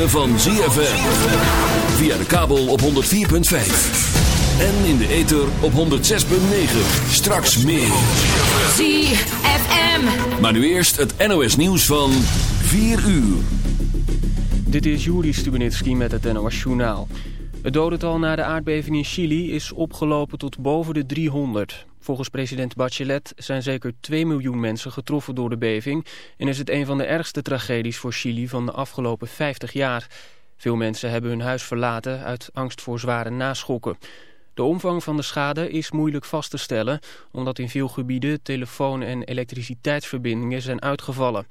ritme van ZFM. Via de kabel op 104.5. En in de ether op 106.9. Straks meer. ZFM. Maar nu eerst het NOS nieuws van 4 uur. Dit is Juri Stubenitski met het NOS Journaal. Het dodental na de aardbeving in Chili is opgelopen tot boven de 300. Volgens president Bachelet zijn zeker 2 miljoen mensen getroffen door de beving... en is het een van de ergste tragedies voor Chili van de afgelopen 50 jaar. Veel mensen hebben hun huis verlaten uit angst voor zware naschokken. De omvang van de schade is moeilijk vast te stellen... omdat in veel gebieden telefoon- en elektriciteitsverbindingen zijn uitgevallen...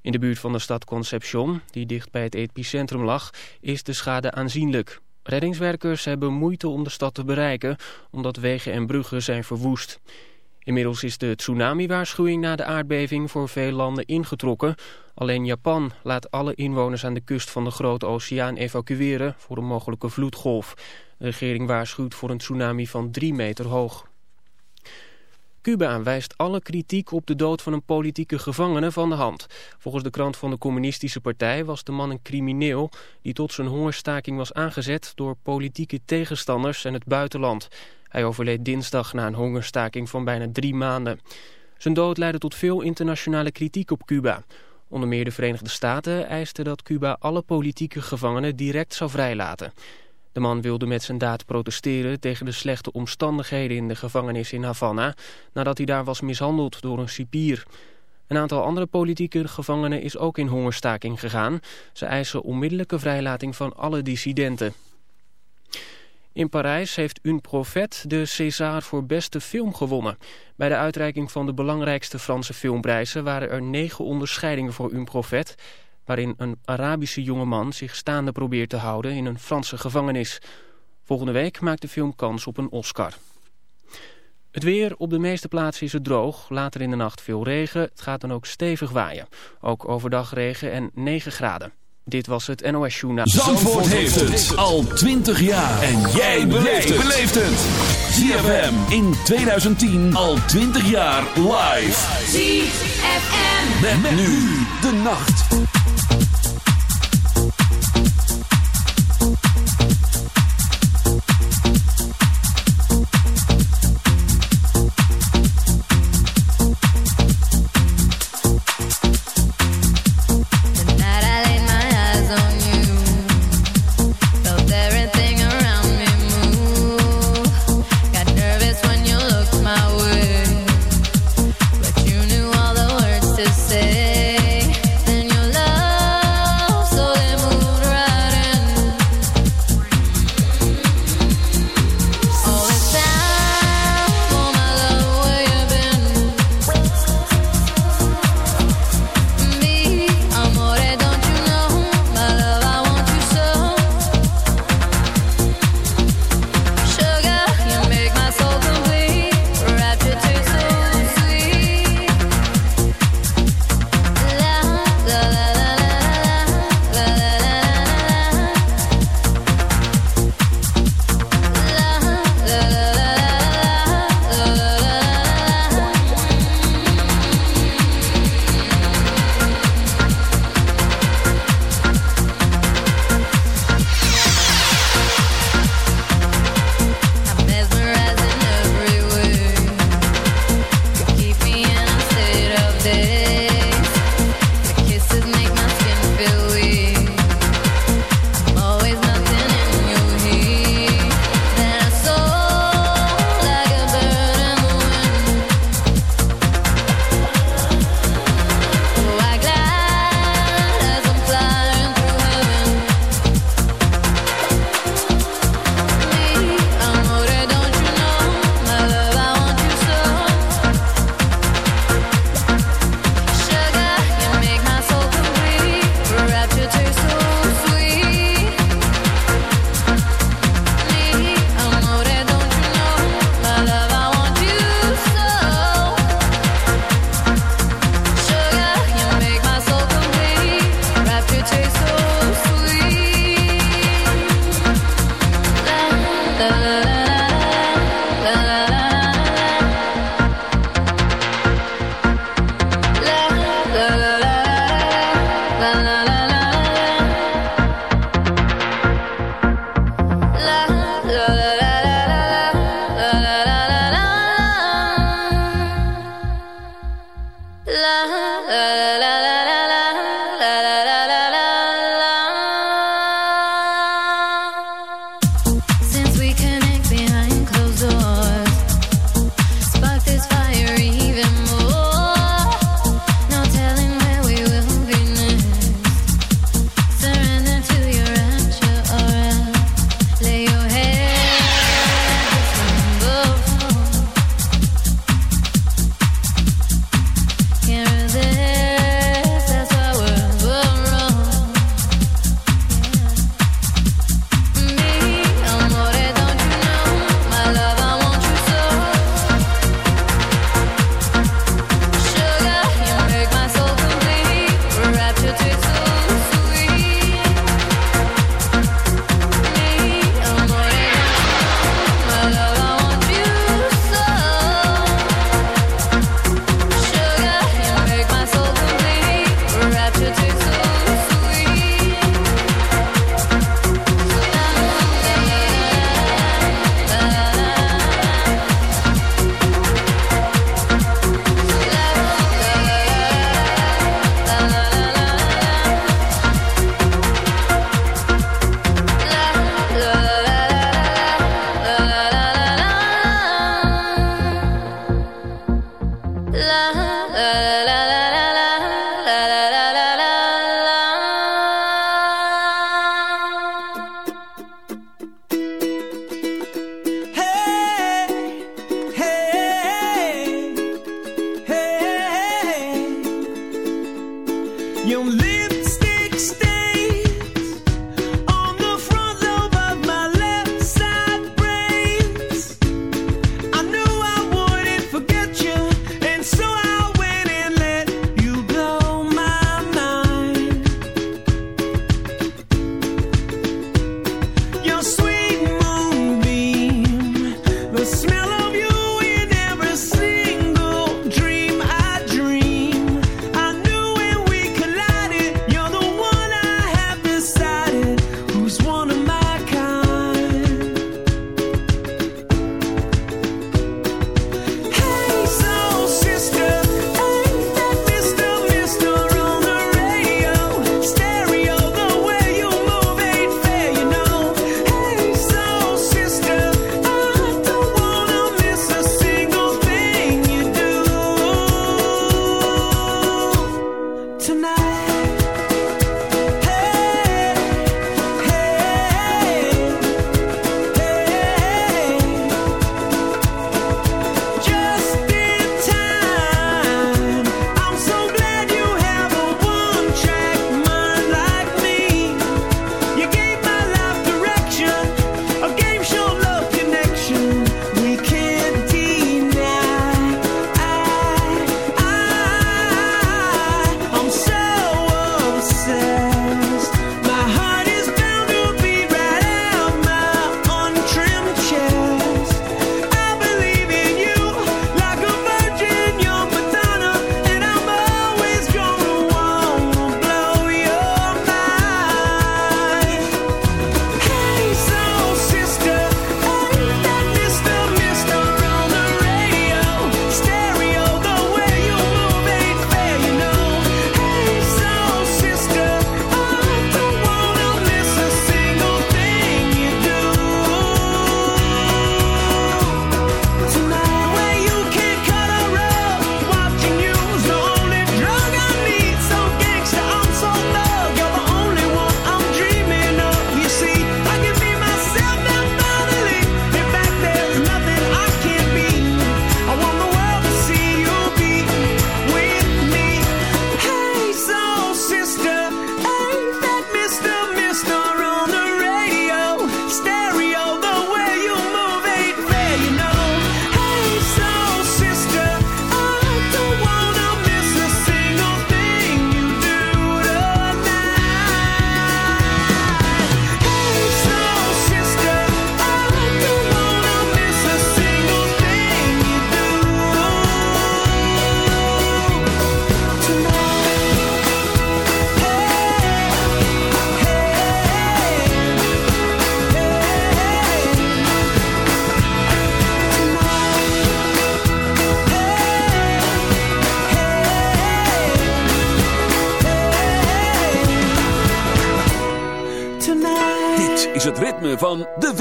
In de buurt van de stad Concepción, die dicht bij het epicentrum lag, is de schade aanzienlijk. Reddingswerkers hebben moeite om de stad te bereiken, omdat wegen en bruggen zijn verwoest. Inmiddels is de tsunami-waarschuwing na de aardbeving voor veel landen ingetrokken. Alleen Japan laat alle inwoners aan de kust van de Grote Oceaan evacueren voor een mogelijke vloedgolf. De regering waarschuwt voor een tsunami van 3 meter hoog. Cuba wijst alle kritiek op de dood van een politieke gevangene van de hand. Volgens de krant van de communistische partij was de man een crimineel... die tot zijn hongerstaking was aangezet door politieke tegenstanders en het buitenland. Hij overleed dinsdag na een hongerstaking van bijna drie maanden. Zijn dood leidde tot veel internationale kritiek op Cuba. Onder meer de Verenigde Staten eisten dat Cuba alle politieke gevangenen direct zou vrijlaten... De man wilde met zijn daad protesteren tegen de slechte omstandigheden in de gevangenis in Havana... nadat hij daar was mishandeld door een cipier. Een aantal andere politieke gevangenen is ook in hongerstaking gegaan. Ze eisen onmiddellijke vrijlating van alle dissidenten. In Parijs heeft Un Profet de César voor beste film gewonnen. Bij de uitreiking van de belangrijkste Franse filmprijzen... waren er negen onderscheidingen voor Un Profet waarin een Arabische jongeman zich staande probeert te houden in een Franse gevangenis. Volgende week maakt de film kans op een Oscar. Het weer, op de meeste plaatsen is het droog, later in de nacht veel regen. Het gaat dan ook stevig waaien. Ook overdag regen en 9 graden. Dit was het NOS Journaal. Zandvoort heeft het al 20 jaar. En jij beleeft het. ZFM in 2010 al 20 jaar live. ZFM. Met, met nu de nacht.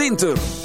Winter.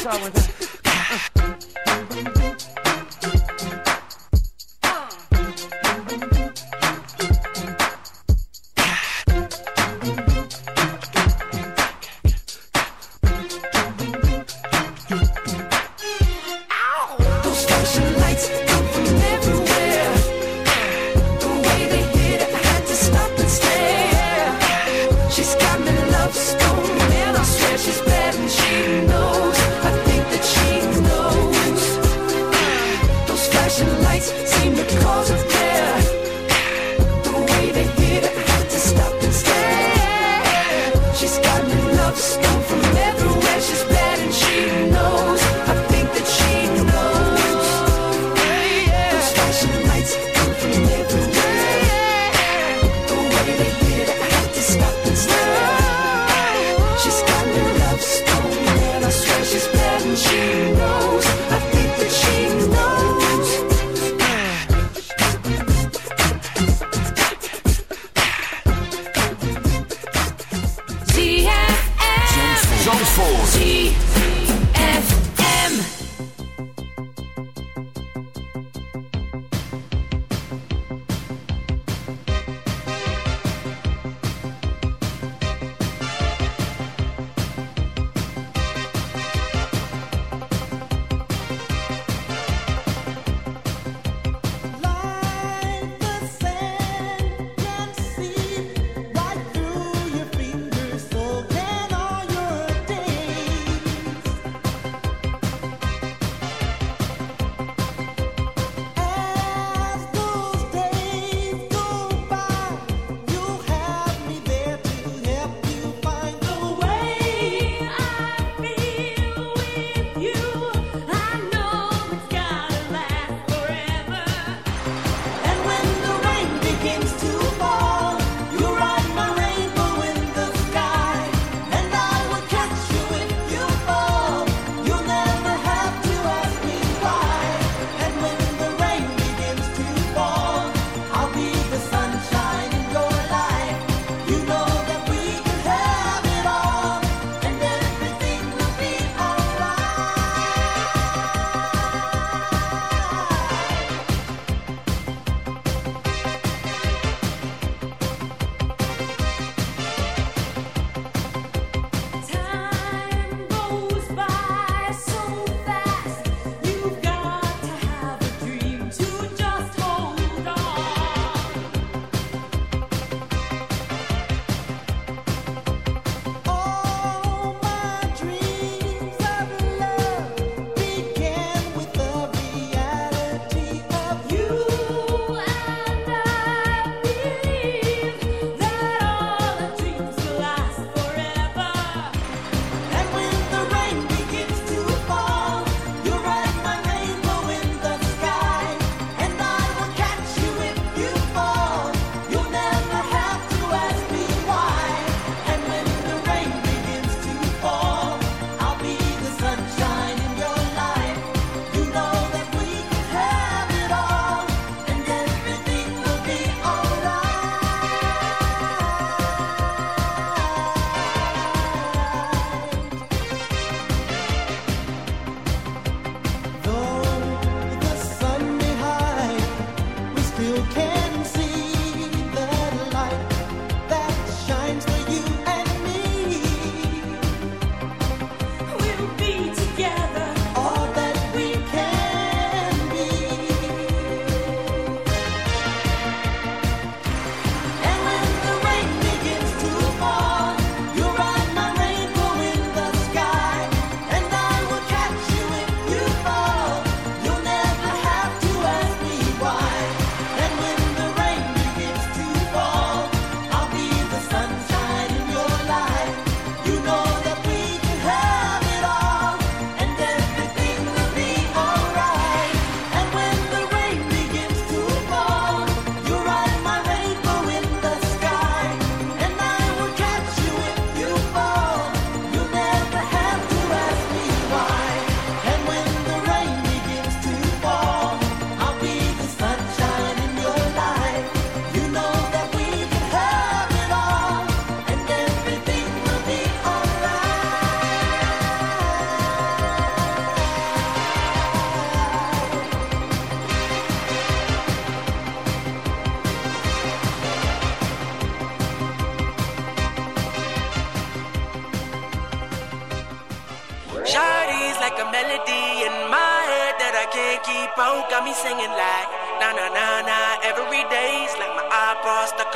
Funk on with her.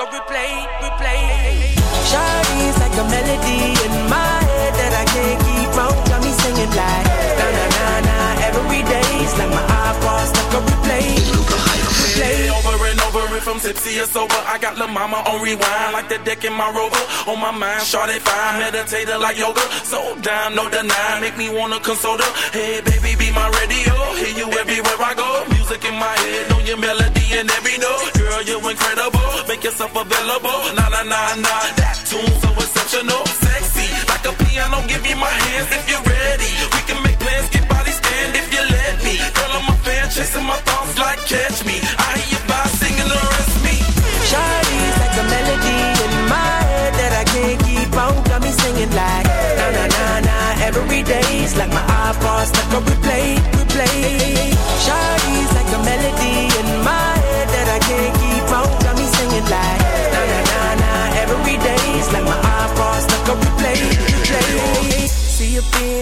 On replay, replay. Shawty's like a melody in my head that I can't keep out. Got me singing like na na na na every day's like my iPod stuck on replay, replay. Over and over, if I'm tipsy or sober, I got La Mama on rewind, like the deck in my rover. On my mind, shawty fine, meditator like yoga. So down, no deny, make me wanna console her. Hey, baby, be my radio, hear you everywhere I go. Music in my head, know your melody and every note. Girl, you incredible, make yourself available. Nah, nah, nah, nah, that tune so exceptional, sexy, like a piano. Give me my hands if you're ready. We can make plans, get body stand if you let me. Girl, I'm a fan, chasing my thoughts like catch me. I hear you by singing the rest me. Shawty's like a melody in my head that I can't keep out. Got me singing like na na na na every day's like my iPod stuck on replay, replay. Shawty's like a melody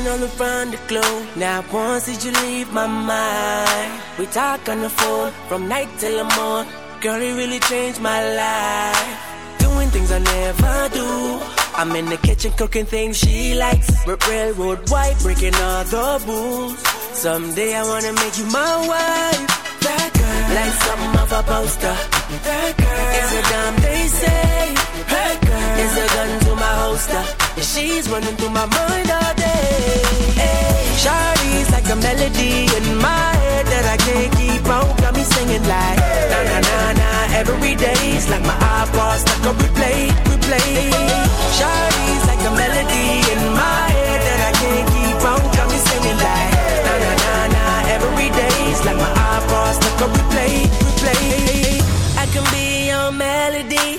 you the front of glow. Now once did you leave my mind? We talk on the phone from night till the morning. Girl, it really changed my life. Doing things I never do. I'm in the kitchen cooking things she likes. R- railroad white, breaking all the rules. Someday I wanna make you my wife. That girl, like something off a poster. That girl is a damn they say. Is a gun to my holster. And she's running through my mind all day. Shawty's like a melody in my head that I can't keep out. Got me singing like na na na na every day's like my iPod stuck on replay, replay. Shawty's like a melody in my head that I can't keep out. Got me singing like na na na na every day's like my iPod stuck on replay, replay. I can be your melody.